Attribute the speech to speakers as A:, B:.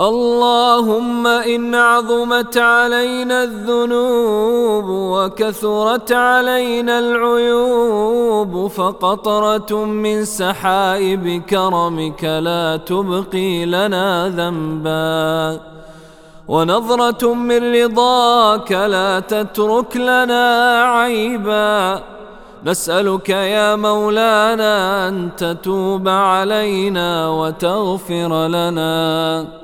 A: اللهم إن عظمت علينا الذنوب وكثرت علينا العيوب فقطرة من سحائب كرمك لا تبقي لنا ذنبا ونظرة من رضاك لا تترك لنا عيبا نسألك يا مولانا أن تتوب علينا وتغفر لنا